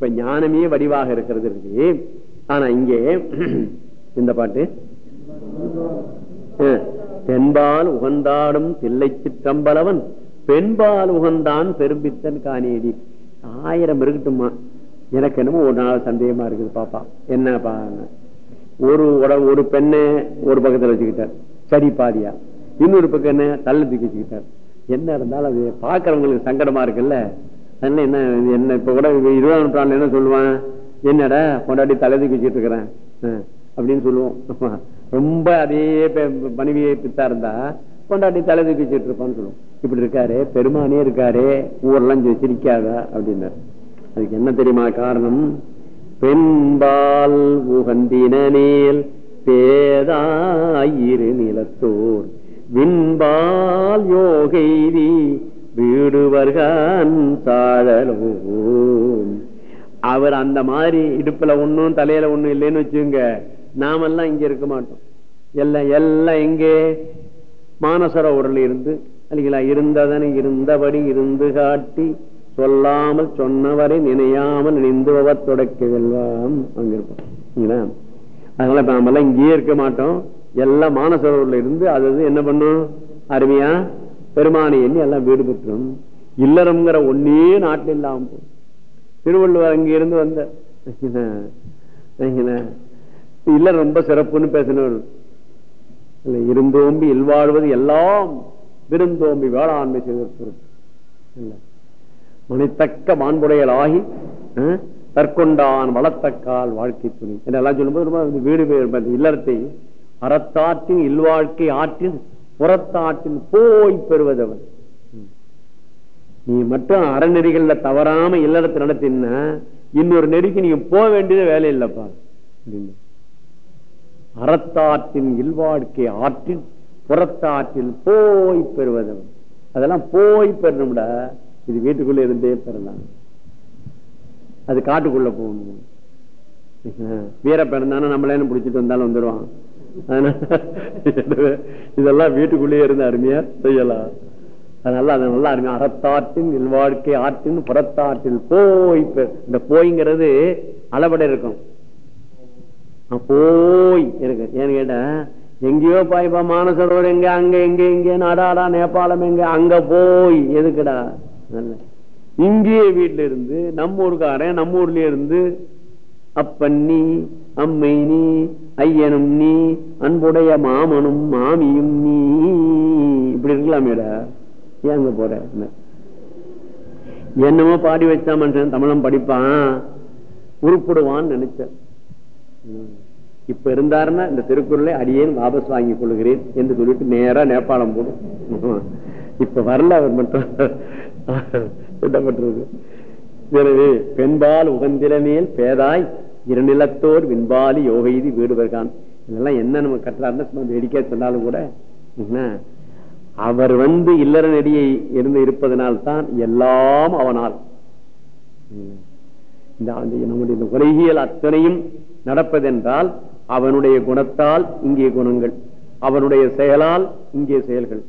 இப்ப ஞானமே வடிவாக இருக்கிறது இருக்கு. ஆனா இங்கே இந்த பாட்டு. அஹ், உகந்தாடும் தில்லை சிற்றம்பலவன் பெண்பால் உகந்தான் பெரும்பித்தன் காணேடி. ஆயிரம் இருக்கட்டுமா எனக்கு என்னமோ ஒரு நாள் சந்தேகமா இருக்குது பாப்பா. என்னப்பா? ஒரு உட- ஒரு பெண்ணை ஒரு பக்கத்துல வச்சுக்கிட்டார். சரி பாதியா. இன்னொரு பக்கம் என்ன? தள்ள தூக்கி வச்சுக்கிட்டார். என்ன இருந்தாலும் அது பாக்குறவங்களுக்கு சங்கடமா இருக்குல்ல? என்ன என்ன இப்ப கூட இருபதாம் நூற்றாண்டு என்ன சொல்லுவான்? என்னடா கொண்டாடி தலை தூக்கி வச்சுட்டு இருக்கிறேன்? அஹ், அப்படின்னு சொல்லுவோம். ரொம்ப அதே பெ- மனைவியை பித்தா இருந்தா கொண்டாடி தலை தூக்கி வச்சுட்டு இருப்பான்னு சொல்லுவோம். இப்படி இருக்காரு பெருமானே இருக்காரு ஊரெல்லாம் சிரிக்காத அப்படின்னாரு. அதுக்கு என்ன தெரியுமா காரணம்? பெண்பால் உகந்தினேல் பேதாயிரு நிலத்தோர். விண்பால் யோகைதி வீடுவர்கான் சாழலோ அவர் அந்த மாதிரி இடுப்புல ஒண்ணும் தலையில ஒண்ணும் இல்லைன்னு வச்சுங்க நாமெல்லாம் இங்க இருக்க மாட்டோம். எல்லாம் எல்லாம் எங்கே மானசரோவரில் இருந்து இல்லைங்களா இருந்ததனை இருந்தபடி இருந்து காட்டி சொல்லாமல் சொன்னவரை நினையாமல் நினைந்துவத் தொடக்க வெல்வாம். அங்கிருப்போம். அதனால நாமெல்லாம் இங்கேயே இருக்க மாட்டோம். எல்லாம் மானசரோவரில் இருந்து அது அது என்ன பண்ணும்? அருமையா பெருமானை எண்ணி எல்லாம் வீடு பெற்றும். இல்லறம்ங்கிற ஒன்னே நாட்டில் இல்லாம போகும் திருவள்ளுவர் அங்கிருந்து வந்த இல்ல ரொம்ப சிறப்புன்னு பேசினவர். இல்ல, இருந்தோம்பி இல்வாழ்வது எல்லாம் விருந்தோம்பி வேளாண்மை செய்திருக்கிறது இல்ல. மணித்தக்க மாண்புடையலாகி அஹ், தற்கொண்டான் வளத்தக்கால் வாழ்க்கை துணி. என்றெல்லாம் சொல்லும்போது ரொம்ப வீடு இல்லறத்தை அறத்தாற்றின் இல்வாழ்க்கை ஆற்றின் புறத்தாற்றில் போய் பெறுவதவன். நீ மட்டும் அறநெறிகள்ல தவறாம இல்லறத்தை நடத்தினா இன்னொரு நெறிக்கு நீங்க போக வேண்டியது வேலை இல்லப்பா. அறத்தாற்றின் இல்வாழ்க்கை ஆற்றின் புறத்தாற்றில் போய் பெறுவதவன். அதெல்லாம் போய் பெறணும்டா. இது வீட்டுக்குள்ள இருந்தே பெறலாம். அது காட்டுக்குள்ள போகணும். வீர பிறந்தானே நம்மளே பிடிச்சிட்டு வந்தாலும் வந்துடுவான் இதெல்லாம் வீட்டுக்குள்ளேயே இருந்து அருமையா செய்யலாம். அதனால அது நல்லா அருமையா அறத்தாற்றின் இல்வாழ்க்கை ஆற்றின் புறத்தாற்றில் போய் இந்த போய்ங்கிறது அளபட இருக்கும். போய் இருக்கு. ஏன்னு கேட்டா எங்கேயோ பாய்ப்பா மானசரோவர் எங்க அங்க எங்க எங்க நாடாடா நேபாளம் எங்க அங்க போய். எதுக்குடா? இங்கேயே வீட்டுல இருந்து நம்ம ஊருக்காரன் நம்ம ஊர்லயே இருந்து அப்பன் நீ அம்மை நீ ஐயனும் நீ அன்புடைய மாமனும் மாமியும் நீ. இப்படி இருக்கலாமேடா ஏன் அங்க போற? என்னமோ பாடி வச்சா மனுஷன் தமிழம் படிப்பான். உருப்பிடுவான்னு நினைச்சேன். இப்ப இருந்தாருன்னா இந்த திருக்குறளை அடியேன் வாபஸ் வாங்கிக் கொள்கிறேன் என்று சொல்லிட்டு நேரா நேபாளம் போடும் இப்ப வரல அவர் மட்டும். என்ன பண்றது எனவே பெண்பால் உகந்திரமேல் பேதாய் இருநிலத்தோர் விண்பாலி யோகைதி வீடுவர்கான். இதெல்லாம் என்ன நம்ம கட்டுறாருன்னா வேடிக்கை சொன்னாலும் கூட என்ன, அவர் வந்து இல்லற நெடியை இருந்து இருப்பதனால்தான் எல்லாம் அவனால். இந்த நம்முடைய இந்த உலகியல் அத்தனையும் நடப்பதென்றால் அவனுடைய குணத்தால் இங்கே குணங்கள் அவனுடைய செயலால் இங்கே செயல்கள்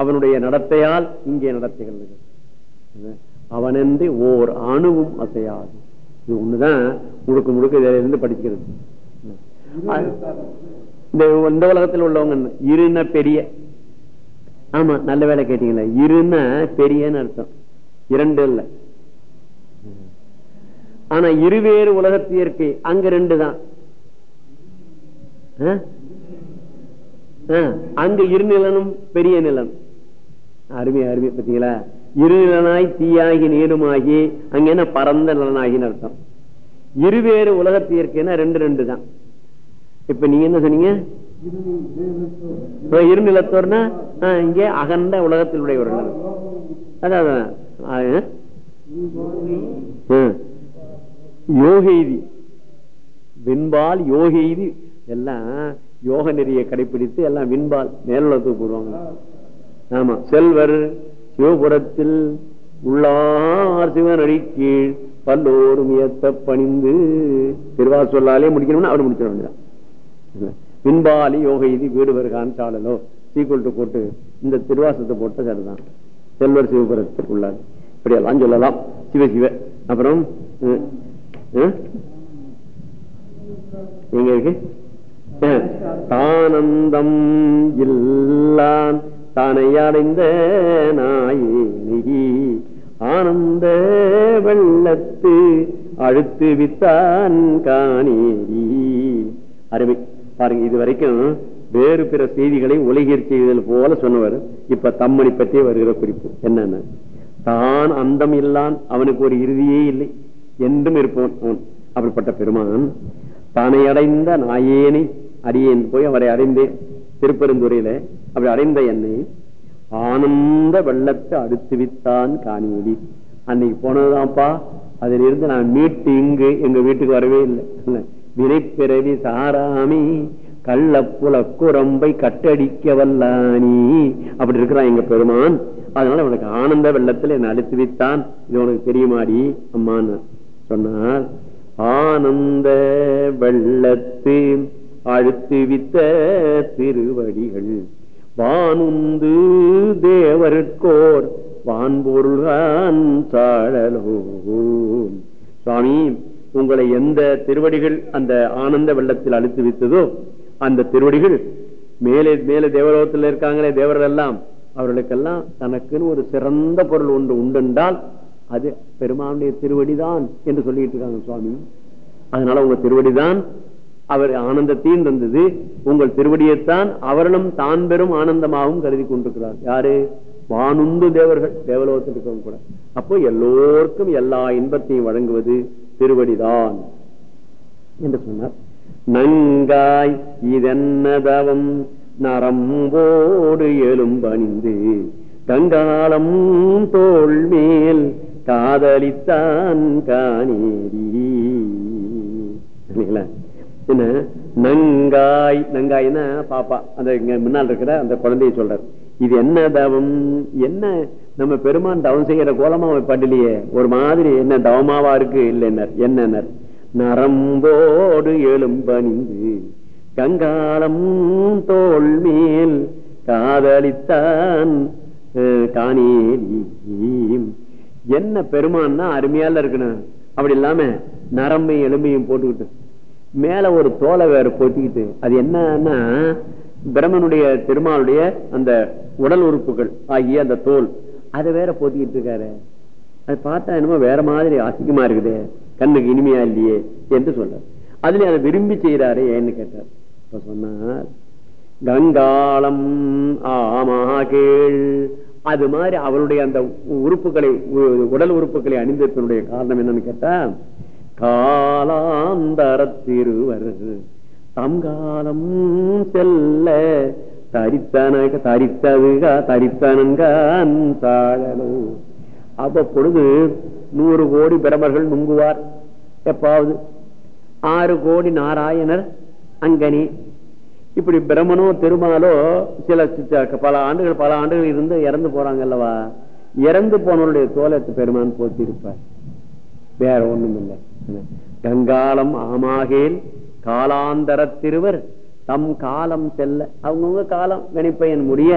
அவனுடைய நடத்தையால் இங்கே நடத்தைகள். அவனென்று ஓர் அணுவும் அசையாது. இது ஒண்ணுதான் முழுக்க முழுக்க இதுல இருந்து படிச்சுக்கிறது இந்த இந்த உலகத்தில் உள்ளவங்க? இருன பெரிய. ஆமா நல்ல வேலை கேட்டீங்களா. இருன பெரியன்னு அர்த்தம். இரண்டு இல்ல. ஆனா இருவேறு உலகத்து இயற்கை. அங்க ரெண்டு தான். அங்க இருநிலனும் பெரிய நிலம். அருமை அருமை பார்த்தீங்களா இருநிலனாய் தீயாகி நீருமாகி அங்க என்ன பரந்த நலனாகின்னு அர்த்தம்? இருவேறு உலகத்து ரெண்டு ரெண்டு தான் இப்ப நீங்க என்ன சொன்னீங்க? இருநிலத்தோர்னா இங்கே அகண்ட உலகத்தில் ஒரு நிலம். அதான். யோகெய்தி. விண்பால் யோகெய்தி. எல்லாம் யோக நெறியை கடைபிடித்து எல்லாம் விண்பால் மேலுலகத்துக்கு போடுவாங்க. ஆமா செல்வர் சிவபுரத்தில் உள்ளார் சிவனடி கீழ் பல்லோரும் ஏத்த பணிந்து. திருவாசொல்லாலே முடிக்கணும்னு அவர் முடிச்சிட வேண்டியதான் பின்பாலி யோக இது வீடு வருகான் சாலலோ. சீக்கிரட்டு போட்டு இந்த திருவாசத்தை போட்ட சரிதான். செல்வர் சிவபுரத்தில் உள்ளார். இப்படியெல்லாம் சொல்லலாம். சிவ சிவ. அப்புறம் எங்க இருக்கு? தானந்தம் இல்லான் தானை அடைந்த நாயேனி ஆனந்த வெள்ளத்து அழுத்து வித்தான் காணேரி. அருமை. பாருங்க இது வரைக்கும் வேறு பிற செய்திகளை உலகிற் செய்தல் போல சொன்னவர். இப்ப தம்மனை பற்றி வருகிற குறிப்பு. என்னன்னு தான் அந்தம் இல்லான் அவனுக்கு ஒரு இறுதியே இல்லை. என்றும் இருப்பவன் அவன். அப்படிப்பட்ட பெருமான் தானை அடைந்த நாயேனை அடியேன் போய் அவரை அடைந்தேன். திருப்பெருந்துறையில அப்படி அடைந்த என்னை ஆனந்த வெள்ளத்தை அடுத்து வித்தான் காணியடி. அன்னைக்கு போனதுதான்ப்பா அதிலிருந்து நான் மீட்டு இங்கு எங்க வீட்டுக்கு வரவே இல்லை. வினைப்பிறவி சாராமி கள்ளப்புல குரம்பை கட்டடிக்க வல்லானி அப்படி இருக்கிறான் எங்க பெருமான். அதனால உனக்கு ஆனந்த வெள்ளத்தில் என்ன அழுத்து வித்தான் இது உனக்கு தெரியுமாடி அம்மான்னு சொன்னார். ஆனந்த வெள்ளத்து அழுத்து வித்த திருவடிகள். வானுந்து தேவருக்கோர் வான்பொருள்கான் சாழலோ. சுவாமி உங்களை எந்த திருவடிகள் அந்த ஆனந்த வெள்ளத்தில் அழித்து வித்ததோ அந்த திருவடிகள் மேலே மேலே தேவலோகத்தில் இருக்காங்களே தேவர்கள் எல்லாம் அவர்களுக்கெல்லாம் தனக்குன்னு ஒரு சிறந்த பொருள் ஒன்று உண்டென்றால் அது பெருமானுடைய திருவடிதான் என்று சொல்லிட்டு இருக்காங்க சுவாமி. அதனால உங்க திருவடிதான் அவர் ஆனந்தத்தையும் தந்தது. உங்கள் திருவடியைத்தான் அவர்களும் தான் பெரும் ஆனந்தமாகவும் கருதி கொண்டிருக்கிறார். யாரு? வானுந்து தேவர்கள். தேவலோகத்தில் இருக்கவங்க கூட. அப்போ எல்லோருக்கும் எல்லா இன்பத்தையும் வழங்குவது திருவடிதான் என்று சொன்னார். நங்காய் இதென்னதவம். நரம்போடு எலும்பணிந்து கங்காலம் தோல் மேல் காதலித்தான் காணேரி. என்ன? நங்காய். நங்காய்னா பாப்பா. அந்த இங்க முன்னால் இருக்கிற அந்த குழந்தைய சொல்றாரு. இது என்ன தவம்? என்ன? நம்ம பெருமான் தவம் செய்யற கோலமா பண்ணலையே. ஒரு மாதிரி என்ன தவமாவா இருக்கு? இல்லைன்னர். என்னன்னர்? நரம்போடு எலும்பணிந்து கங்காளம் தோல் மேல் காதலித்தான் காணேரி என்ன பெருமான்னா அருமையால இருக்கணும். அப்படி இல்லாம நரம்பையும் எலும்பையும் போட்டுக்கிட்டு மேல ஒரு தோலை வேற போத்திக்கிட்டு அது என்னன்னா பிரம்மனுடைய திருமாலுடைய அந்த உடல் உறுப்புகள் ஆகிய அந்த தோல் அதை வேற போத்திக்கிட்டு இருக்காரு. அது பார்த்தா என்னமோ வேற மாதிரி அசிங்கமா இருக்குது கண்ணுக்கு இனிமையா இல்லையே என்று சொல்றாரு. அதுல அதை விரும்பி செய்யறாரு ஏன்னு கேட்டார். இப்ப சொன்னார் கங்காளம் ஆமா கேள். அது மாதிரி அவருடைய அந்த உறுப்புகளை உடல் உறுப்புகளை அணிந்திருப்பதனுடைய காரணம் என்னன்னு கேட்டா காலாந்தரத்திருவர். தம் காலம் செல்ல தரித்தனக தரித்ததுக தரித்தனன்கான் தாழலோ. அவ்வப்பொழுது நூறு கோடி பிரமர்கள் நுங்குவார் எப்பாவது? ஆறு கோடி நாராயணர் அங்கனி. இப்படி பிரம்மனோ திருமாலோ சில பல ஆண்டுகள் பல ஆண்டுகள் இருந்து இறந்து போறாங்க அல்லவா இறந்து போனவருடைய தோலத்து பெருமான் போத்திருப்பார் வேற ஒண்ணும் இல்லை கங்காலம் ஆமாகேல் காலாந்தர திருவர் தம் காலம் செல்ல அவங்கவுங்க காலம் கணிப்பையன் முடிய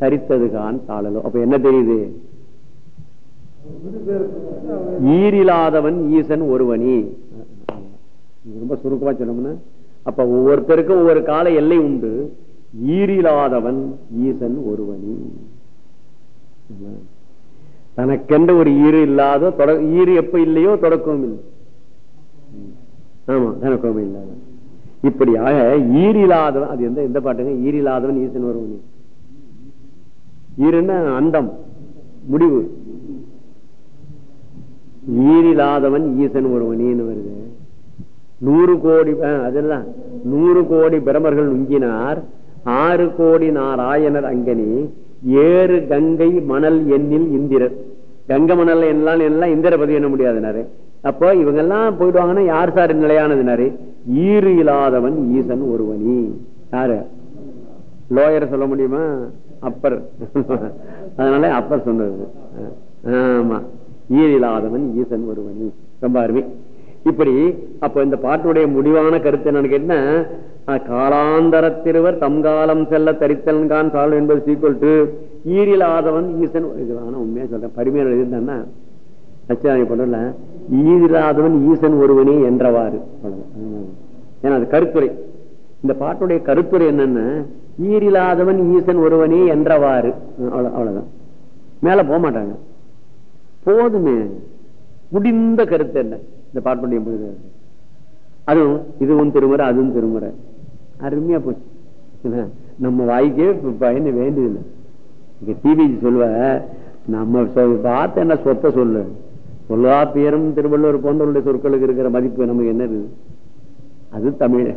தரித்ததுகான் தாளலோ. அப்ப என்ன தெரியுது? ஈரில்லாதவன் ஈசன் ஒருவனி. ரொம்ப சுருக்கமா சொன்னோம்னா அப்ப ஒவ்வொருத்தருக்கும் ஒவ்வொரு கால எல்லை உண்டு. ஈரில்லாதவன் ஈசன் ஒருவனி. தனக்கென்ற ஒரு ஈறு இல்லாத ஈறு எப்ப இல்லையோ தொடக்கமும் இல்லை. ஆமா தனக்கமும் இல்லாத இப்படியாக ஈரில்லாதவன் அது எந்த எந்த பாட்டுங்க? ஈரில்லாதவன் ஈசன் ஒருவனி ஈருன்னா அந்தம் முடிவு. ஈரில்லாதவன் ஈசன் ஒருவனின்னு வருது. நூறு கோடி அதெல்லாம். நூறு கோடி பிரமர்கள் நுங்கினார். ஆறு கோடி நாராயணர் அங்கனி. ஏறு கங்கை மணல் எண்ணில் இந்திரர் கங்கை மணல் எல்லாம் எல்லாம் இந்திர பதவி என்ன முடியாதுனாரு. அப்போ இவங்க எல்லாம் போயிடுவாங்கன்னா யார் சார் நிலையானதுனாரு? ஈறு இல்லாதவன் ஈசன் ஒருவனி. யாரு? லோயர் சொல்ல முடியுமா? அப்பர். அதனால அப்பர் சொன்னது. ஆமா. ஈர் இல்லாதவன் ஈசன் ஒருவனி. ரொம்ப அருமை. இப்படி அப்ப இந்த பாட்டுடைய முடிவான கருத்து என்னன்னு கேட்டா காலாந்தர திருவர் தம்காலம் செல்ல தரித்தன்கான் சால் என்பது சீக்குவல் டு ஈரிலாதவன் ஈசன். இது ஆனா உண்மையா சொல்றேன். பரிமையா எழுதினா அச்சாமி பண்ணல ஈரிலாதவன் ஈசன் ஒருவனே என்றவாறு. ஏன்னா அது கருத்துரை. இந்த பாட்டுடைய கருத்துரை என்னன்னா ஈரிலாதவன் ஈசன் ஒருவனே என்றவாறு. அவ்வளவு- அவ்வளவுதான். மேல போக மாட்டாங்க. போதுமே. முடிந்த கருத்து என்ன? இந்த பாட்டுடைய முடிந்த அதுவும் இதுவும் திருமுறை அதுவும் திருமுறை. அருமையா போச்சு. நம்ம வாய்க்கே இப்ப பயந்து வேண்டியதில்லை. இங்க டிவிஜி சொல்வ நம்ம சொ- என்ன சொத்தை சொல்லு. சொல்லா பேரும் திருவள்ளுவர் போன்றவருடைய சொற்களுக்கு இருக்கிற மதிப்பு நமக்கு என்ன இருக்குது? அது தமிழ்.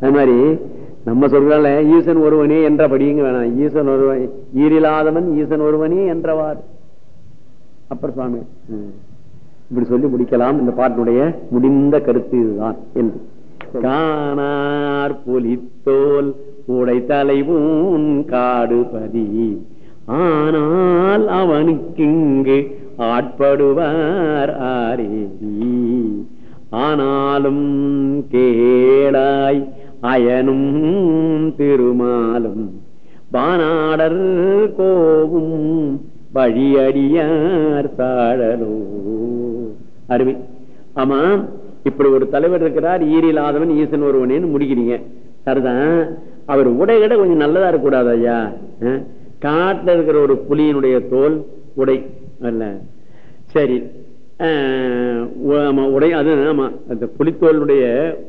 அது மாதிரி நம்ம சொல்றால ஈசன் ஒருவனே என்றபடிங்க வேணாம். ஈசன் ஒருவன் ஈரில்லாதவன் ஈசன் ஒருவனே என்றவார் அப்புறம் சுவாமி இப்படி சொல்லி முடிக்கலாம். இந்த பாட்டினுடைய முடிந்த கருத்து இதுதான் என்று. காணார் புலித்தோல் உடை தலைவூன் காடுபதி. ஆனால் அவனுக்கிங்கு ஆட்படுவார் ஆரேதி ஆனாலும் கேளாய் அயனும் திருமாலும். பானாடர் கோவும் வழியடியார் தாழலோ. அருமை. ஆமா இப்படி ஒரு தலைவர் இருக்கிறார் ஈரில்லாதவன் ஈசன் ஒருவனேன்னு முடிக்கிறீங்க. சரிதான். அவர் உடைகட கொஞ்சம் நல்லதா இருக்கக்கூடாது ஐயா. காட்டில் காட்டுல இருக்கிற ஒரு புலியினுடைய தோல் உடை அல்ல. சரி. ஆமா, உடை அது ஆமா அந்த புலித்தோலுடைய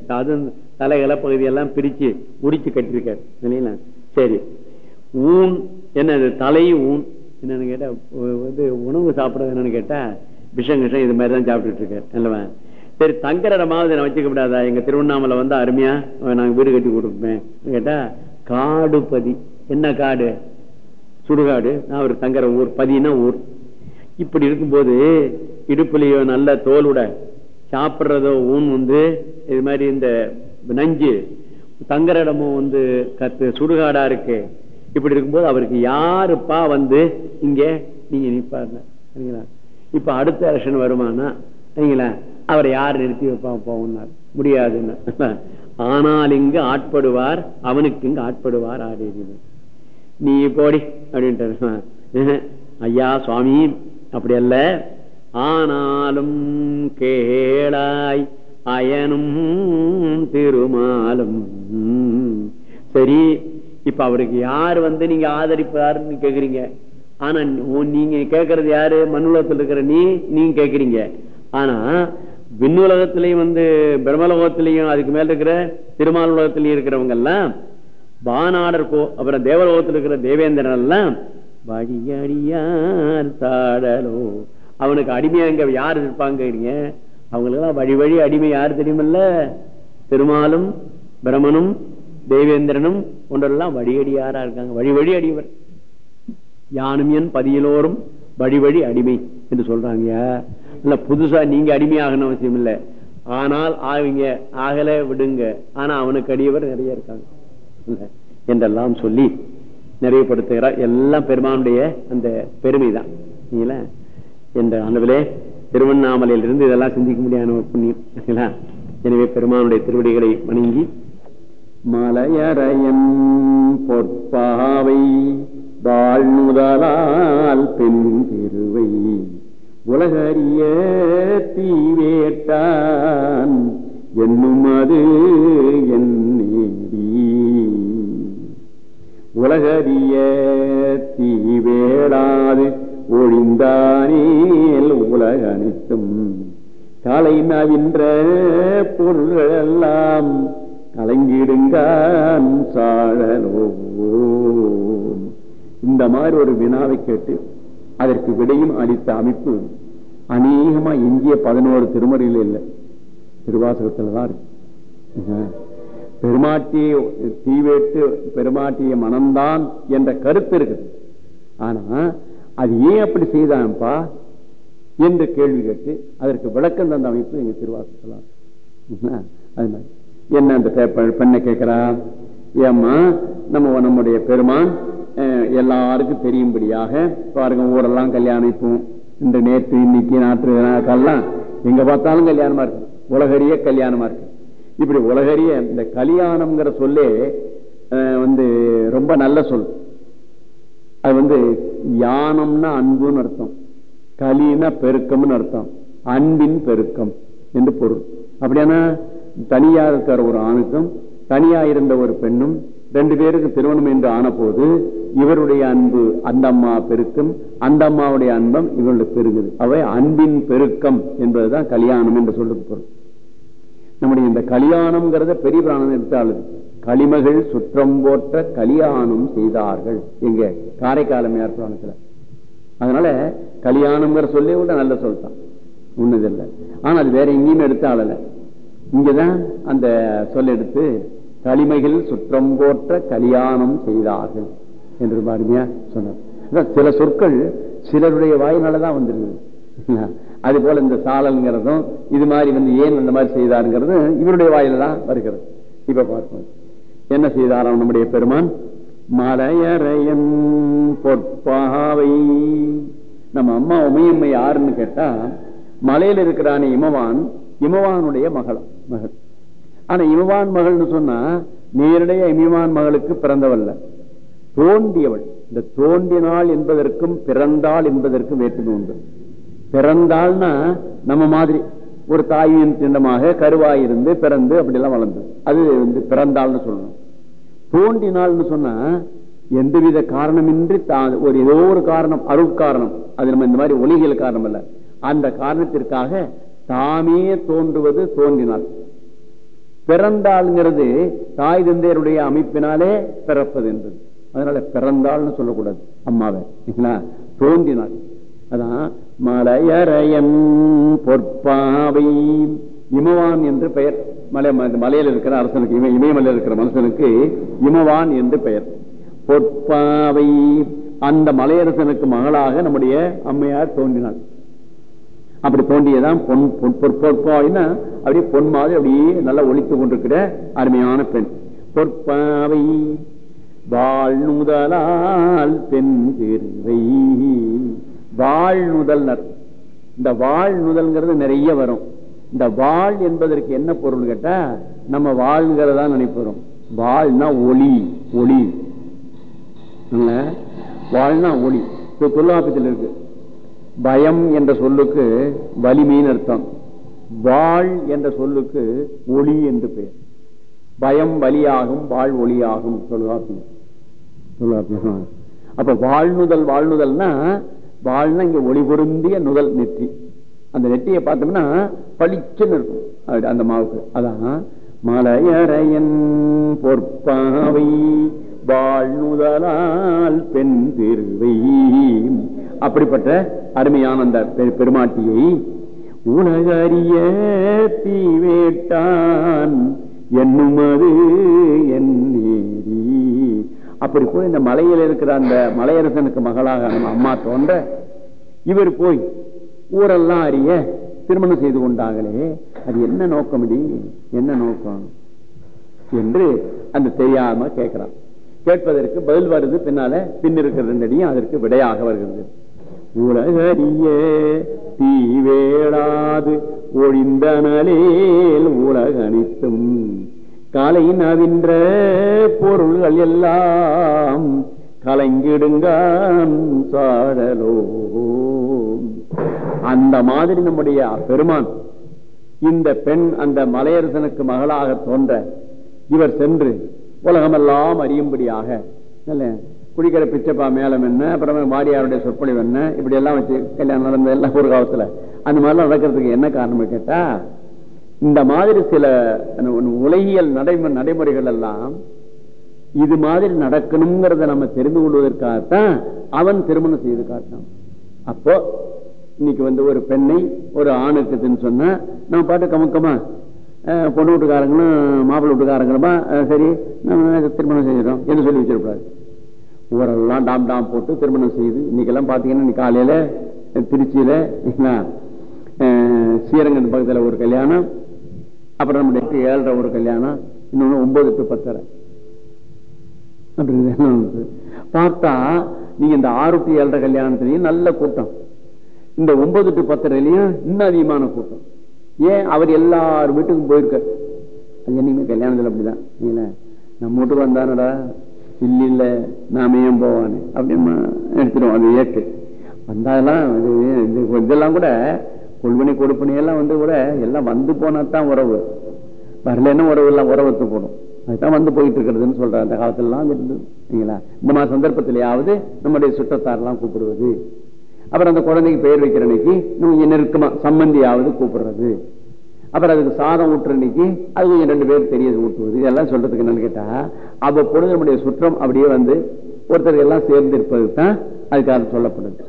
அது தலைகளை பகுதியெல்லாம் பிரிச்சு உரிச்சு கட்டியிருக்காரு. இல்லைங்களா? சரி. ஊன் என்னது தலை ஊன் என்னன்னு கேட்டா வந்து உணவு சாப்பிடுறது என்னன்னு கேட்டா விஷம் விஷம் இது மாதிரி தான் சாப்பிட்டுட்டு இருக்காரு அல்லவா சரி தங்குற இடமாவது நான் வச்சுக்க கூடாதா எங்க திருவண்ணாமலை வந்து அருமையா நாங்க வீடு கட்டி கொடுப்பேன். கேட்டா காடு பதி. என்ன காடு? சுடுகாடு. நான் ஒரு தங்குற ஊர். பதினா ஊர். இப்படி இருக்கும்போது இடுப்புலையோ நல்ல தோலுட சாப்பிடுறதோ ஊன் வந்து இது மாதிரி இந்த நஞ்சு தங்குற இடமும் வந்து கத்து சுடுகாடா இருக்கு. இப்படி இருக்கும்போது அவருக்கு யாருப்பா வந்து இங்க நீங்க நிப்பாருங்க. சரிங்களா? இப்ப அடுத்த எலெக்ஷன் வருமானா? சரிங்களா அவரை யார் நிறுத்தி வைப்பா போனார் முடியாதுன்னு. ஆனால் இங்கு ஆட்படுவார் அவனுக்கு இங்கு ஆட்படுவார் ஆடினார் நீ போடி அப்படின்ட்டு ஐயா சுவாமி அப்படி அல்ல ஆனாலும் கேளாய் அயனும் திருமாலும். சரி இப்ப அவருக்கு யார் வந்து நீங்க ஆதரிப்பாருன்னு கேக்குறீங்க? ஆனா நீங்க கேட்கறது யாரு? மண்ணுலகத்தில் இருக்கிற நீ நீங்க கேக்குறீங்க ஆனா விண்ணுலகத்திலையும் வந்து பிரம்மலோகத்திலையும் அதுக்கு மேல இருக்கிற திருமால் உலகத்திலையும் இருக்கிறவங்க எல்லாம் பானாடர் கோ அப்புறம் தேவலோகத்தில் இருக்கிற தேவேந்திரன் எல்லாம் வழியடியார் தாடலோ. அவனுக்கு அடிமையா இங்க யார் இருப்பாங்க அவங்களுக்கெல்லாம் வழி வழி அடிமை யார் தெரியுமில்ல? திருமாலும் பிரமனும் தேவேந்திரனும் ஒன்றெல்லாம் வழியடியாரா இருக்காங்க. வழி வழி அடிவர் யானும் என் பதியிலோரும் வழி வழி அடிமை என்று சொல்றாங்க. இல்ல புதுசா நீங்க அடிமையாகணும் அவசியம் இல்ல. ஆனால் ஆவிங்க ஆகல விடுங்க. ஆனா அவனுக்கு அடியவர் நிறைய இருக்காங்க. என்றெல்லாம் சொல்லி நிறைவுபடுத்துகிறார் எல்லாம் பெருமானுடைய அந்த பெருமைதான். இல்லைங்களா என்ற அளவிலே திருவண்ணாமலையிலிருந்து இருந்து இதெல்லாம் சிந்திக்க முடியாத ஒரு புண்ணியம். எனவே பெருமானுடைய திருவடிகளை வணங்கி மலையறையன் பொற்பாவை வாழ்முதலால் பெண் திருவை உலகறிய தீவேட்டான் என்னும் அது என் உலகறிய தீவேடாது ஒழிந்தானேல் உலக அனைத்தும் காலை நவின்ற பொருள்களெல்லாம் கலங்கிடுங்கான் சாழலோ. இந்த மாதிரி ஒரு வினாவை கேட்டு அதற்கு விடையும் அளித்த அமைப்பு அநேகமா எஞ்சிய பதினோரு திருமறையில் இல்லை. திருவாசகத்துல தான் இருக்கு பெருமாட்டியை தீவேட்டு பெருமாட்டிய மனம்தான் என்ற கருத்து இருக்குது. ஆனா அது ஏன் அப்படி செய்தான்ப்பா என்று கேள்வி கேட்டு அதற்கு விளக்கம் தந்த அமைப்பு எங்க திருவாசகலாம் அது மாதிரி. என்ன அந்த பெண்ணை கேட்கிறா ஏம்மா நம்ம நம்முடைய பெருமான் எல்லாருக்கும் தெரியும்படியாக பாருங்க ஊரெல்லாம் கல்யாணம் இப்போ இந்த நேற்று இன்னைக்கு நாற்று நாட்கள்லாம் எங்க பார்த்தாலும் கல்யாணமா இருக்கு. உலகறிய கல்யாணமா இருக்கு. இப்படி உலகறிய இந்த கல்யாணம்ங்கிற சொல்லே அஹ், வந்து ரொம்ப நல்ல சொல். அது வந்து யானம்னா அன்புன்னு அர்த்தம். கலினா பெருக்கம்னு அர்த்தம். அன்பின் பெருக்கம் என்று பொருள். அப்படியானா தனியா இருக்கிற ஒரு ஆணுக்கும் தனியா இருந்த ஒரு பெண்ணும் ரெண்டு பேருக்கு திருமணம் என்று ஆனபோது இவருடைய அன்பு அந்த அம்மா பெருக்கம் அந்த அம்மாவுடைய அன்பம் இவருடைய பெருகுது. அவை அன்பின் பெருக்கம் என்பதுதான் கல்யாணம் என்று சொல்ல பொருள். நம்முடைய இந்த கல்யாணம்ங்கிறத பெரிய பிராணம் எடுத்தாலும் களிமகள் சுற்றம் போற்ற கல்யாணம் செய்தார்கள். எங்க காரைக்காலமையார் புராணத்துல. அதனால கல்யாணம்ங்கிற சொல்லி கூட நல்ல சொல்லிட்டான் ஒண்ணுதில்லை. ஆனா அது வேற எங்கேயுமே எடுத்து ஆளல இங்கதான் அந்த சொல்ல எடுத்து களிமைகள் சுற்றம் போற்ற கல்யாணம் செய்தார்கள் என்று அருமையா சொன்னார். சில சொற்கள் சிலருடைய வாயினாலதான் வந்திருக்குது. அது போல இந்த சாலல்ங்கிறதும் இது மாதிரி வந்து ஏன் அந்த மாதிரி செய்தாருங்கிறது இவருடைய வாயில தான் வருகிறது. இப்ப பார்ப்போம். என்ன செய்தாராம் நம்முடைய பெருமான்? மலையறையன் பொற்பாவை. நம்ம அம்மா உமையம்மை யாருன்னு கேட்டா மலையில இருக்கிறான இமவான் இமவானுடைய மகள் மகள். ஆனா இமவான் மகள்னு சொன்னா நேரடிய இமிவான் மகளுக்கு பிறந்தவல்ல. தோண்டியவள் இந்த தோண்டினாள் என்பதற்கும் பிறந்தாள் என்பதற்கும் வேற்றுமை உண்டு. பிறந்தாள்னா நம்ம மாதிரி ஒரு தாயின் திண்டமாக கருவாயிருந்து பிறந்து அப்படி எல்லாம் வளர்ந்தது அது வந்து பிறந்தாள்னு சொல்லணும். தோண்டினாள்னு சொன்னா எந்தவித காரணமின்றி ஒரு ஏதோ ஒரு காரணம் அருட்காரணம் அது நம்ம இந்த மாதிரி ஒளிகள் காரணம் அல்ல. அந்த காரணத்திற்காக தாமே தோன்றுவது தோன்றினாள் பிறந்தாள்ங்கிறது தாய் தந்தையருடைய அமைப்பினாலே பிறப்பது என்பது. அதனால பிறந்தாள்னு சொல்லக்கூடாது. அம்மாவை தோன்றினாள். அதான் மலையரையம் பொற்பாவை. இமவான் என்று பெயர். மலை மலையில் இருக்கிற அரசனுக்கு இம இமயமலையில் இருக்கிற மனுஷனுக்கு இமவான் என்று பெயர். பொற்பாவை. அந்த மலையரசனுக்கு மகளாக நம்முடைய அம்மையார் தோன்றினாள். அப்படி தோண்டியதான் பொன் பொற்பாவைன்னா அப்படியே பொன் மாதிரி அப்படியே நல்லா ஒழித்து கொண்டிருக்கிற அருமையான பெண். பொற்பாவை வாழ்நுதலால் பெண் தேர்வை வாழ்நுதல்னர். இந்த வாழ்நுதல்ங்கிறது நிறைய வரும். இந்த வாழ் என்பதற்கு என்ன பொருள் கேட்டா நம்ம வாழ்கிறதா நினைப்போம். வாழ்னா ஒளி ஒளி. வாழ்னா ஒளி. தொல்லாபத்தில் இருக்கு. பயம் என்ற சொல்லுக்கு வலிமையின் அர்த்தம். வாழ் என்ற சொல்லுக்கு ஒளி என்று பெயர் பயம் வலியாகும் வாழ் ஒளியாகும் சொல்லுவாப்பி சொல்லுவாப்பி அப்ப வாழ்நுதல் வாழ்நுதல்னா வாழ்னா இங்க ஒளி பொருந்திய நுதல் நெற்றி. அந்த நெற்றியை பார்த்தோம்னா பளிச்சுன்னு இருக்கும். அந்த மாவுக்கு. அதான் மலையறையன் பொற்பாவை வாழ்நுதலால் பெண் திருவை அப்படிப்பட்ட அருமையான அந்த பெருமாட்டியை உலகறிய தீவேட்டான் என்னுமது என் அப்படி போய் இந்த மலையில் இருக்கிற அந்த மலையரசனுக்கு மகளாக நம்ம அம்மா தோன்ற இவர் போய் ஊரெல்லாம் அறிய திருமணம் செய்து கொண்டாங்களே அது என்ன நோக்கம் என்ன நோக்கம்? என்று அந்த தெரியாம கேட்கிறான். கேட்பதற்கு பதில் வருது பின்னால பின் இருக்கிறது அதற்கு விடையாக வருகிறது. உலகறிய தீவேளாது ஒழிந்தனலேல் உலகணித்தும் கலையின் நவின்ற பொருள்கள் எல்லாம் கலைங்கிடுங்கான் சாடலோ அந்த மாதிரி நம்முடைய பெருமான் இந்த பெண் அந்த மலையரசனுக்கு மகளாக தோன்ற இவர் சென்று உலகமெல்லாம் அறியும்படியாக குடிக்கிற பிச்சப்பா மேலம் என்ன அப்புறமா வாடியாருடைய சொற்பொழிவு என்ன இப்படி எல்லாம் வச்சு கல்யாணம் நடந்த எல்லாம் ஒரு காலத்துல. அந்த மாதிரிலாம் நடக்கிறதுக்கு என்ன காரணம் கேட்டா இந்த மாதிரி சில உலகியல் நடைமுறை நடைமுறைகள் எல்லாம் இது மாதிரி நடக்கணுங்கிறத நம்ம தெரிந்து கொள்வதற்காகத்தான் அவன் திருமணம் செய்து காட்டான் அப்போ இன்னைக்கு வந்து ஒரு பெண்ணை ஒரு ஆணுக்குன்னு சொன்னா நம்ம பாட்டு கமக்கமா பொண்ணு வீட்டுக்காரங்களும் மாப்பிள்ளை வீட்டுக்காரங்களுமா சரி நம்ம திருமணம் செய்யறோம் என்று சொல்லி வச்சிருப்பாரு. ஊரெல்லாம் டாம் டாம் போட்டு திருமணம் செய்து இன்னைக்கெல்லாம் பாத்தீங்கன்னா காலையில திருச்சியில ஸ்ரீரங்கன் பக்கத்துல ஒரு கல்யாணம் அப்புறம் நம்ம ஏழரை ஒரு கல்யாணம் இன்னொன்னு ஒன்பது டு பத்தரை. பார்த்தா நீங்க இந்த ஆறு டு ஏழரை கல்யாணத்திலையும் நல்ல கூட்டம். இந்த ஒன்பது டு பத்தரைலையும் இன்னும் அதிகமான கூட்டம். ஏன்? அவர் எல்லார் வீட்டுக்கும் போயிருக்க அது என்னைக்குமே கல்யாணத்துல அப்படிதான். இல்லை நம்ம வீட்டுக்கு வந்தானடா இல்ல இல்ல நாம ஏன் போவானு அப்படின்னு எடுத்துருவோம் அது ஏற்று வந்தாலாம் இதெல்லாம் கூட கொள்வனை கொடுப்பனை எல்லாம் வந்து கூட எல்லாம் வந்து போனாதான் உறவு வரலன்னா உறவு எல்லாம் உறவத்து போடும் அதுதான் வந்து போயிட்டு இருக்கிறதுன்னு சொல்ற அந்த காலத்துல எல்லாம் இருந்தது இல்லைங்களா இந்த மாதிரி சந்தர்ப்பத்திலேயாவது நம்முடைய சுற்றத்தாரெல்லாம் கூப்பிடுவது அப்புறம் அந்த குழந்தைக்கு பெயர் வைக்கிற அன்னைக்கு நம்ம நெருக்கமா சம்பந்தியாவது கூப்பிடுறது அப்புறம் அதுக்கு சாதம் ஊட்டுற அன்னைக்கு அது ரெண்டு பேரும் தெரியாது ஊற்றுவது இதெல்லாம் சொல்றதுக்கு என்னன்னு கேட்டா அப்ப நம்முடைய சுற்றம் அப்படியே வந்து ஒருத்தர் எல்லாம் சேர்ந்து இருப்பது தான் அதுக்காக சொல்லப்படுது.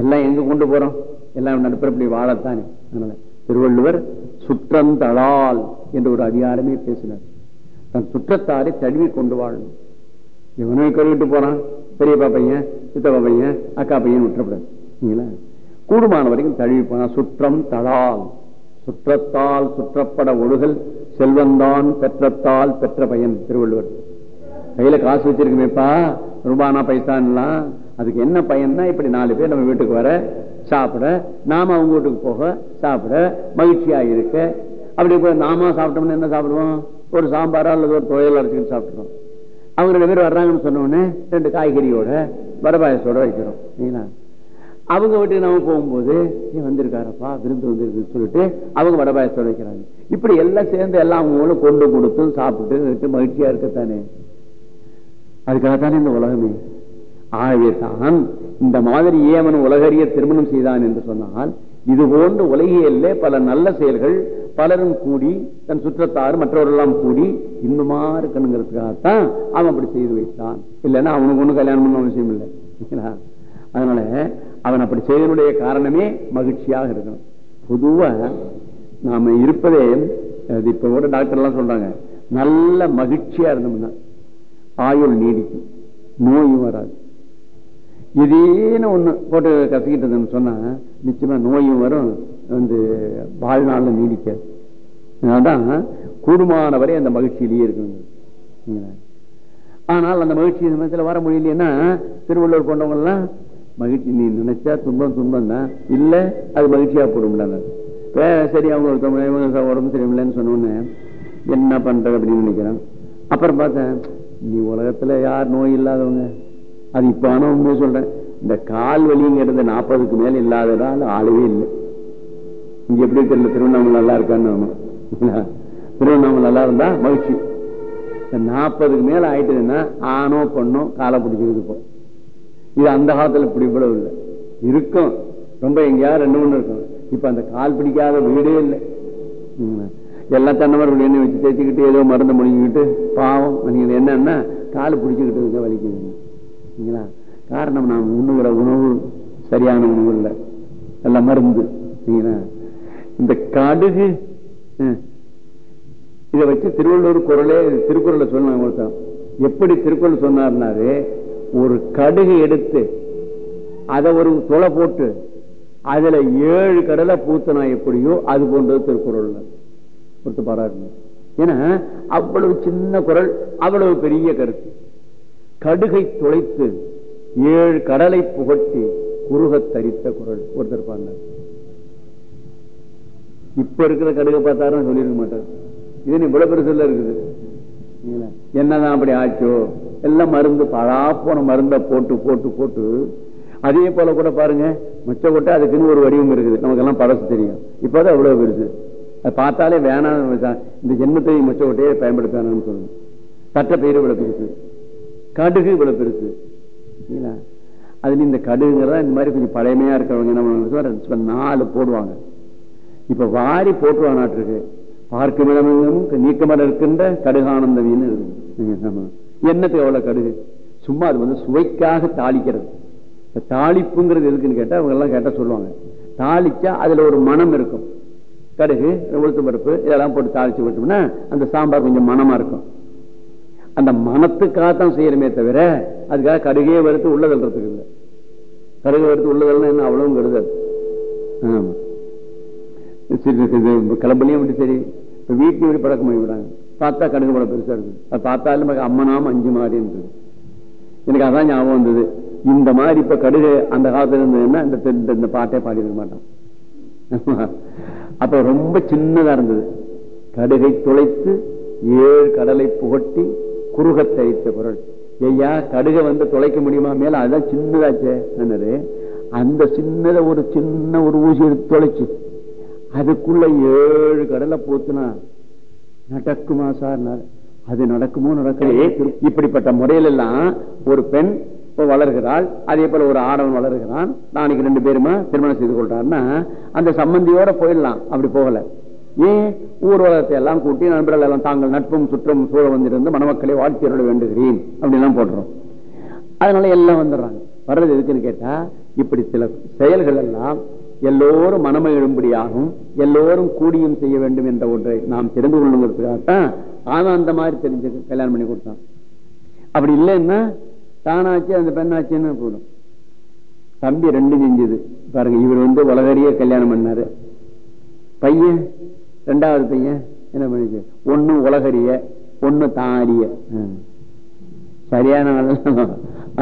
எல்லாம் எங்க கொண்டு போறோம்? எல்லாம் நடுப்பரப்படி வாழத்தானே. அதனால திருவள்ளுவர் சுற்றம் தளால் என்று ஒரு அதிகாரமே பேசினார். தன் சுற்றத்தாரை தழுவி கொண்டு வாழணும் இவனை கழுவிட்டு போறான். பெரியப்பா பையன் சித்தப்பா பையன் அக்கா பையன் விட்டுறப்படாது கூடுமான வரைக்கும் தழுவி போனா சுற்றம் தளால். சுற்றத்தால் சுற்றப்பட ஒழுகல் செல்வந்தான் பெற்றத்தால் பெற்ற பையன் திருவள்ளுவர். கையில காசு வச்சிருக்குமேப்பா ரூபானா பைசான்லாம் அதுக்கு என்ன பயன்னா இப்படி நாலு பேர் நம்ம வீட்டுக்கு வர சாப்பிட நாம அவங்க வீட்டுக்கு போக சாப்பிட மகிழ்ச்சியா இருக்க. அப்படி போய் நாம சாப்பிட்டோம்னா என்ன சாப்பிடுவோம்? ஒரு சாம்பாரா அல்லது ஒரு துவையல் அரைச்சிக்கிட்டு சாப்பிட்டுறோம் அவங்க ரெண்டு பேர் வர்றாங்கன்னு சொன்ன உடனே ரெண்டு காய்கறியோட வரபாயசோட வைக்கிறோம். சரிங்களா? அவங்க வீட்டுக்கு நம்ம போகும்போது வந்திருக்காரப்பா விருந்து வந்திருக்குன்னு சொல்லிட்டு அவங்க வடபாய வைக்கிறாங்க இப்படி எல்லாம் சேர்ந்து எல்லாம் அவங்களும் கொண்டு கொடுத்து சாப்பிட்டு மகிழ்ச்சியா இருக்கத்தானே? அதுக்காகத்தானே இந்த உலகமே. ஆகவே தான் இந்த மாதிரி ஏவன் உலகறிய திருமணம் செய்தான் என்று சொன்னால் இது போன்ற உலகியல்ல பல நல்ல செயல்கள் பலரும் கூடி தன் சுற்றத்தார் மற்றவர்களெல்லாம் கூடி இன்னுமா இருக்கணுங்கிறதுக்காகத்தான் அவன் அப்படி செய்து வைத்தான். இல்லைன்னா அவனுக்கு ஒண்ணும் கல்யாணம் பண்ண அவசியம் இல்லை. அதனால அவன் அப்படி செய்தனுடைய காரணமே மகிழ்ச்சியாக இருக்கணும். பொதுவா நாம இருப்பதே அது இப்ப கூட டாக்டர் எல்லாம் சொல்றாங்க நல்ல மகிழ்ச்சியா இருந்தோம்னா ஆயுள் நீடிக்கும் நோயும் வராது. இதேன்னு ஒண்ணு போட்டு கசக்கிட்டதுன்னு சொன்னா நிச்சயமா நோயும் வரும் வந்து வாழ்நாள் நீடிக்காது. அதனால்தான் கூடுமானவரை அந்த மகிழ்ச்சியிலேயே இருக்கணும். ஆனால் அந்த மகிழ்ச்சி சமயத்தில் வர முடியலன்னா திருவள்ளுவர் கொண்டவங்க எல்லாம் மகிழ்ச்சி. நீ நினைச்சா துன்பம் துன்பம் தான் இல்ல அது மகிழ்ச்சியா போடும்டாங்க சரி அவங்க ஒருத்தவங்க உடம்பு சரியில்லைன்னு சொன்ன உடனே என்ன பண்றது அப்படின்னு நினைக்கிறேன். அப்புறம் பார்த்தேன் நீ உலகத்துல யார் நோய் இல்லாதவங்க? அது இப்ப ஆனா உண்மையை சொல்றேன். இந்த கால் வலிங்கிறது நாற்பதுக்கு மேல இல்லாததால் ஆளவே இல்லை. இங்க எப்படி தெரியல திருவண்ணாமலை நல்லா இருக்கான்னு திருவண்ணாமலை நல்லா இருந்தா மகிழ்ச்சி. நாற்பதுக்கு மேல ஆயிட்டுதுன்னா ஆணோ பொண்ணோ காலை பிடிச்சிருக்கு இப்போ இது அந்த காலத்துல இப்படி இவ்வளவு இல்லை. இருக்கும். ரொம்ப எங்கேயாவது ரெண்டு மூணு இருக்கும். இப்ப அந்த கால் பிடிக்காத வீடே இல்லை. எல்லாம் தன்னவர் எண்ணெய் வச்சு தேய்ச்சிக்கிட்டு ஏதோ மருந்து முடிஞ்சுக்கிட்டு பாவம். நீங்க என்னன்னா கால் பிடிச்சிக்கிட்டு வலிக்குதுங்க சரிங்களா? காரணம் நாம் உண்ணுகிற உணவு சரியான உணவு இல்லை. எல்லாம் மருந்து. சரிங்களா? இந்த கடுகு இதை வச்சு திருவள்ளுவர் குரலே திருக்குறளை சொன்னாங்க ஒருத்தன். எப்படி திருக்குறள் சொன்னார்னாரு ஒரு கடுகு எடுத்து அதை ஒரு துளை போட்டு அதுல ஏழு கடலை பூத்தனா எப்படியோ அது போன்றது திருக்குறள். ஒருத்த பாராட்டு ஏன்னா அவ்வளவு சின்ன குரல் அவ்வளவு பெரிய கருத்து. கடுகை துளைத்து ஏழு கடலை புகட்டி குறுகத் தரித்த குரல். ஒருத்தர் பாடினார். இப்ப இருக்கிற கடுகை பார்த்தாரும் சொல்லிருக்க மாட்டார். இது இவ்வளவு பெருசுல இருக்குது. என்னதான் அப்படி ஆச்சோ? எல்லாம் மருந்து பழா போன மருந்த போட்டு போட்டு போட்டு. அதே போல கூட பாருங்க மொச்ச கொட்டை அதுக்குன்னு ஒரு வடிவம் இருக்குது. நமக்கு எல்லாம் பழசு தெரியும். இப்பதான் அவ்வளவு பெருசு. அது பார்த்தாலே வேணாம் இந்த ஜென்மத்தை மொச்ச கொட்டையே பயன்படுத்த வேணாம்னு சொல்லணும் தட்ட பயிர் இவ்வளவு பெருசு. கடுகு இவ்வளவு பெருசு. சரிங்களா? அதுல இந்த கடுகுங்கிறதா இந்த மாதிரி கொஞ்சம் பழமையா இருக்கிறவங்க என்ன நாலு போடுவாங்க. இப்ப வாரி போட்டுருவாங்க நாட்டிற்கு. பார்க்கும் இடமெங்கும் நீக்கமர இருக்கின்ற கடுகானந்தவின்னு இருக்கு. என்னத்தை எவ்வளவு கடுகு? சும்மா அது வந்து சுவைக்காக தாளிக்கிறது. தாளிப்புங்கிறது எதுக்குன்னு கேட்டா அவங்க எல்லாம் கேட்டா சொல்லுவாங்க. தாளிச்சா அதுல ஒரு மனம் இருக்கும். கடுகு உளுத்து பருப்பு இதெல்லாம் போட்டு தாளிச்சு விட்டோம்னா அந்த சாம்பார் கொஞ்சம் மனமா இருக்கும். அந்த மனத்துக்காகத்தான் செய்யணுமே தவிர அதுக்காக கடுகையே வறுத்து உள்ள தள்ளுறதுக்கு இல்லை. கடுகு வறுத்து உள்ள என்ன அவ்வளவும் கெடுதல் ஆமா. சரி, இது கிளம்பலையும் அப்படி சரி. இப்ப வீட்லயும் இப்படி பழக்கம் பண்ணி விடாங்க பார்த்தா கடுகு படம் பெருசா இருக்கு. அது பார்த்தாலும் அம்மனாம் அஞ்சு மாதிரி இருந்தது எனக்கு அதான் ஞாபகம் வந்தது. இந்த மாதிரி இப்ப கடுகு அந்த காலத்துல இருந்ததுன்னா இந்த இந்த- பாட்டே பாடி இருக்க மாட்டான் அப்ப ரொம்ப சின்னதா இருந்தது. கடுகை துளைத்து ஏழு கடலை புகட்டி குறுகத் தரித்த குரல் ஐயா கடுகை வந்து துளைக்க முடியுமா? மேல அதுதான் சின்னதாச்சே என்னது? அந்த சின்னத ஒரு சின்ன ஒரு ஊசி எடுத்து தொலைச்சு. அதுக்குள்ள ஏழு கடலை பூத்துனா நடக்குமா சார் அது நடக்குமோ நடக்கவே இப்படிப்பட்ட முறையில எல்லாம் ஒரு பெண் வளர்கிறாள். அதே போல ஒரு ஆடவன் வளர்கிறான். நாளைக்கு ரெண்டு பேருமா திருமணம் செய்து கொள்றாருன்னா அந்த சம்பந்தியோட போயிடலாம். அப்படி போகல. ஏன்? ஊர்வலத்தை எல்லாம் கூட்டி நண்பர்கள் எல்லாம் தாங்கள் நட்பும் சுற்றம் சூழ வந்திருந்து மணமக்களை வாழ்த்தியரோட வேண்டுகிறேன். அப்படிலாம் போடுறோம் அதனால எல்லாம் வந்துடுறாங்க. வர்றது எதுக்குன்னு கேட்டா இப்படி சில செயல்கள் எல்லாம் எல்லோரும் மனமகிழும்படியாகவும் எல்லோரும் கூடியும் செய்ய வேண்டும் என்ற ஒன்றை நாம் தெரிந்து கொள்ளுங்கிறதுக்காகத்தான் அவன் அந்த மாதிரி தெரிஞ்சு கல்யாணம் பண்ணி கொடுத்தான். அப்படி இல்லைன்னா தானாச்சு அந்த பெண்ணாச்சுன்னு போடும். தம்பி ரெண்டு செஞ்சது. பாருங்க இவர் வந்து உலகறிய கல்யாணம் பண்ணாரு. பையன் ரெண்டாவது பையன் என்ன பண்ணிச்சு? ஒண்ணு உலகறிய ஒண்ணு தாரிய சரியான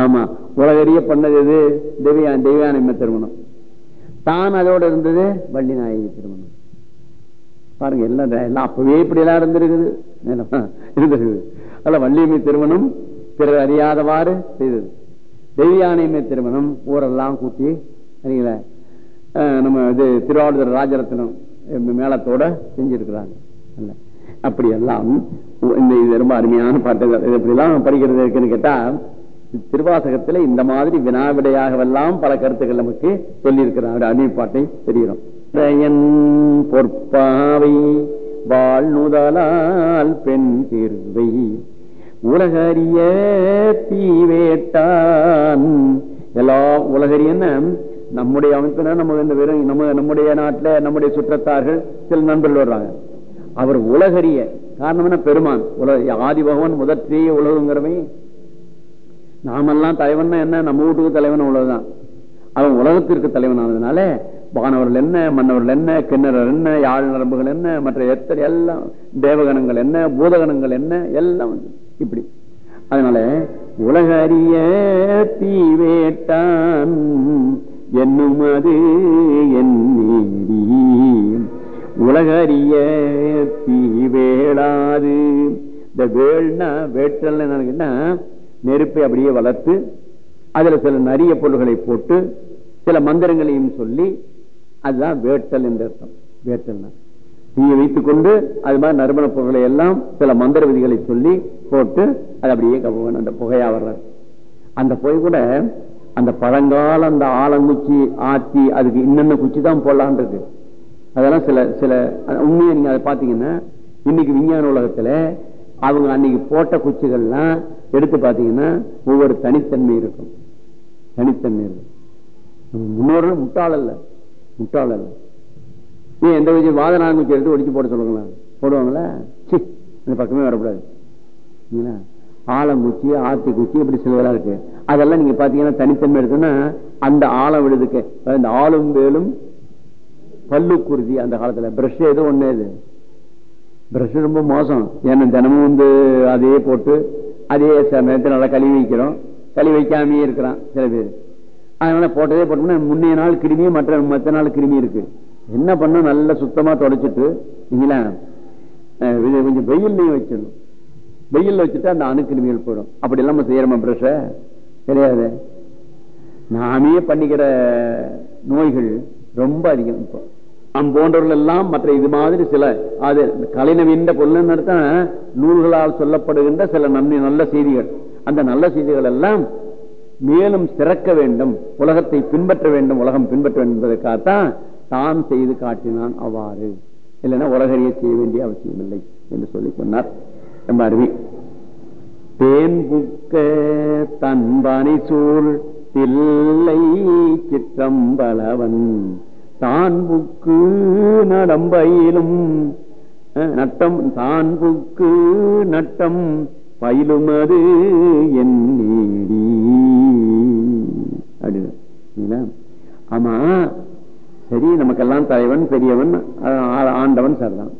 ஆமா உலகறிய பண்ணது எது? தெய்வா தெய்வானிம திருமணம். தான் அதோட இருந்தது வள்ளி நாயகி திருமணம். பாருங்க எல்லாம் எல்லாம் அப்பவே இப்படி எல்லாம் இருந்திருக்குது இருந்திருக்குது. அல்ல வள்ளியம்மை திருமணம் பிறர் அறியாதவாறு செய்தது. தெய்வியானையம்மை திருமணம் ஊரெல்லாம் கூட்டி சரிங்களா? நம்ம இது திருவாவூர் ராஜரத்னம் மேளத்தோட செஞ்சிருக்கிறாங்க. அல்ல. அப்படியெல்லாம் இந்த இது ரொம்ப அருமையான பாட்டுகள். இப்படி எல்லாம் படிக்கிறது இருக்குன்னு கேட்டா திருவாசகத்துல இந்த மாதிரி வினாவிடையாகவெல்லாம் பல கருத்துக்கள் நமக்கு சொல்லியிருக்கிறார் அணிப்பாட்டை தெரிகிறோம். பொற்பாவை வாழ்நுதலால் பெண் தீர்வை உலகறிய தீவேட்டான். எல்லாம் உலகறியன்னு நம்முடைய அமைப்பினர் நம்ம இந்த வெறும் நம்ம நம்முடைய நாட்டில் நம்முடைய சுற்றத்தார்கள் சில நண்பர்கள் வர்றாங்க. அவர் உலகறிய காரணம் என்ன? பெருமான். உலக ஆதி பகவான் முதற்றிய உலகங்கிறவை நாமெல்லாம் தலைவன் என்ன? நம்ம வீட்டுக்கு தலைவன் உள்ளதுதான் அவன் உலகத்திற்கு தலைவன் ஆனதுனால வானவர்கள் என்ன மன்னவர்கள் என்ன கிண்ணறர் என்ன யாழ் நரம்புகள் என்ன மற்ற எத்தனை எல்லாம் தேவகணங்கள் என்ன பூதகணங்கள் என்ன எல்லாம் இப்படி. அதனால உலக அறிய தீவேட்டான் என்னும் அது என் உலக அறிய தீவேடாது இந்த வேள்னா வேட்டல் என்ன? நெருப்பை அப்படியே வளர்த்து அதுல சில நிறைய பொருள்களை போட்டு சில மந்திரங்களையும் சொல்லி அதுதான் வேட்டல் என்ற அர்த்தம். வேட்டல்னா. தீயை வைத்துக் கொண்டு அது மாதிரி நறுமண பொருட்களை எல்லாம் சில மந்திர விதிகளை சொல்லி போட்டு அது அப்படியே கவுவன் அந்த புகையா வர்றார். அந்த புகை கூட அந்த பழங்கால அந்த ஆலங்குச்சி ஆத்தி அதுக்கு இன்னென்ன குச்சி தான் போடலான் இருக்கு. அதெல்லாம் சில சில உண்மையை நீங்க அதை பாத்தீங்கன்னா இன்னைக்கு விஞ்ஞான உலகத்துல அவங்க அன்னைக்கு போட்ட குச்சிகள்லாம் எடுத்து பாத்தீங்கன்னா ஒவ்வொரு தனித்தன்மை இருக்கும். தனித்தன்மை இருக்கும். முன்னோர்கள் முட்டாள் அல்ல. முட்டாள் அல்ல. நீ எந்த விஷயம் வாதனாங்குச்சி எடுத்து ஒடிச்சு போட சொல்லுங்களேன் போடுவாங்களா? சி அந்த பக்கமே வரக்கூடாது. ஆலங்குச்சி ஆத்தி குச்சி இப்படி சிலதெல்லாம் இருக்கு. அதெல்லாம் நீங்க பாத்தீங்கன்னா தனித்தன்மை இருக்குன்னா அந்த ஆழம் விழுதுக்கு அந்த ஆளும் வேலும் பல்லு குருதி அந்த காலத்துல. பிரஷ் எது ஒண்ணு இது. பிரஷ் ரொம்ப மோசம். ஏன்னா தினமும் வந்து அதையே போட்டு அதே சமயத்தில் நல்லா கழுவி வைக்கிறோம். கழுவி வைக்காமயே இருக்கிறான் சில பேர். அதனால போட்டதே போட்டோம்னா முன்னைய நாள் கிருமி மற்ற மற்ற நாள் கிருமி இருக்கு. என்ன பண்ணும் நல்லா சுத்தமா தொடச்சிட்டு நீங்களா கொஞ்சம் வெயில்லையும் வச்சிடணும். வெயில்ல வச்சுட்டு அந்த அணுக்கிருமிகள் போயிடும். அப்படி இல்லாம செய்யறோமா பிரஷ கிடையாது நாமே பண்ணிக்கிற நோய்கள் ரொம்ப அதிகம் இப்போ. போன்றவர்கள் எல்லாம் மற்ற இது மாதிரி சில அது கலைநவீன பொருள் நடத்த நூல்களால் சொல்லப்படுகின்ற சில நன்மை நல்ல செய்திகள். அந்த நல்ல செய்திகள் எல்லாம் மேலும் சிறக்க வேண்டும் உலகத்தை பின்பற்ற வேண்டும் உலகம் பின்பற்ற வேண்டும் என்பதற்காகத்தான் தான் செய்து காட்டினான் அவ்வாறு. இல்லைன்னா உலகறிய செய்ய வேண்டிய அவசியம் இல்லை என்று சொல்லி சொன்னார் ரொம்ப அருவி தேன் புக்க தன்பானை சூழ் தில்லை சிற்றம்பளவன் தான்புக்கு நடம்பயிலும் நட்டம் தான்புக்கு நட்டம் பயிலும் அது என் நீடி. அப்படின்னா ஆமா சரி நமக்கெல்லாம் தலைவன் பெரியவன் ஆண்டவன் சார் தான்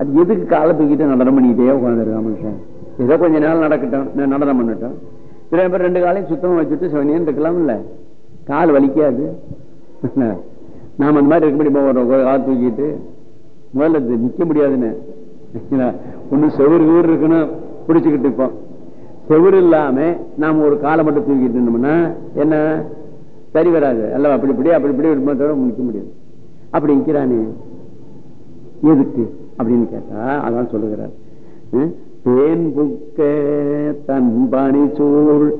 அது எதுக்கு காலை தூக்கிட்டு நடனம் பண்ணிக்கிட்டே உட்காந்துருக்கா மனுஷன்? ஏதோ கொஞ்ச நாள் நடக்கட்டும் நடனம் பண்ணட்டும். சில பேர் ரெண்டு காலையும் சுத்தமாக வச்சுட்டு சிவனியன் இருக்கலாம் இல்லை? கால் வலிக்காது. நாம அந்த மாதிரி இருக்க முடியுமா ஆள் தூக்கிட்டு முதல்ல நிக்க முடியாதுன்னு. ஒண்ணு செவரு வீடு இருக்குன்னு பிடிச்சிக்கிட்டு இருப்போம். செவரு இல்லாம நாம ஒரு காலை மட்டும் தூக்கிட்டு இருந்தோம்னா என்ன? சரி வராது. அல்ல அப்படி இப்படி அப்படி இப்படி நிக்க முடியாது. அப்படி நிக்கிறானே. எதுக்கு? அப்படின்னு கேட்டா அதான் சொல்லுகிறார். தேன் புக்க தன் பணி சூழ்